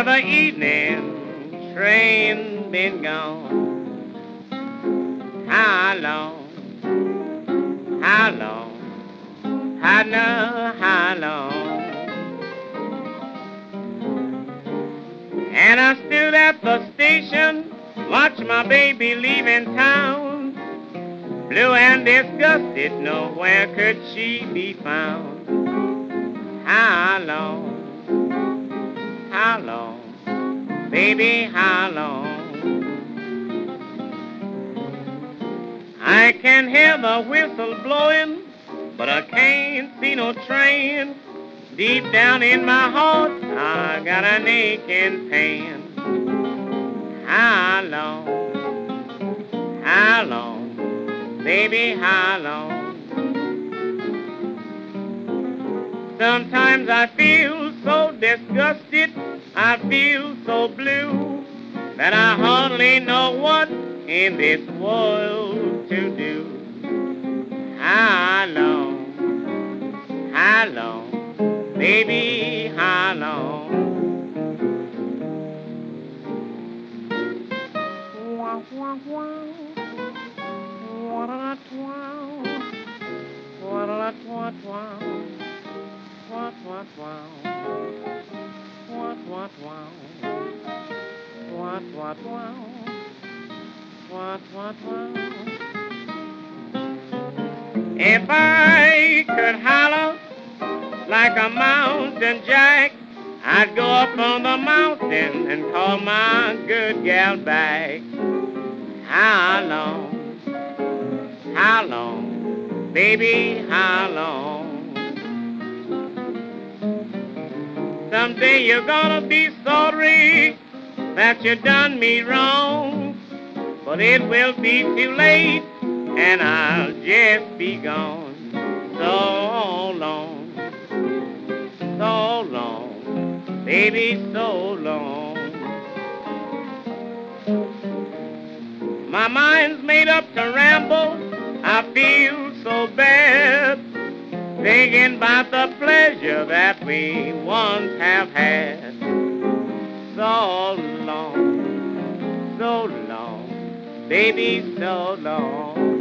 The evening train been gone? How long? How long? I know how long. And I stood at the station, watched my baby leaving town. Blue and disgusted, nowhere could she be found. How long? How long? Baby, how long? I can hear the whistle blowing, but I can't see no train. Deep down in my heart, I got an aching pain. How long? How long? Baby, how long? Sometimes I feel so disgusted, I feel so blue, that I hardly know what in this world to do. How long? How long? Baby, how long? Wah, wah, wah. Twah-twah-twah. Twah-twah-twah. Twah, twah, twah. If I could holler like a mountain jack, I'd go up on the mountain and call my good gal back. How long? How long? Baby, how long? Someday you're gonna be sorry that you done me wrong. But it will be too late, and I'll just be gone. So long, so long, baby, so long. My mind's made up to ramble, Thinking about the pleasure that we once have had. So long, so long baby, so long.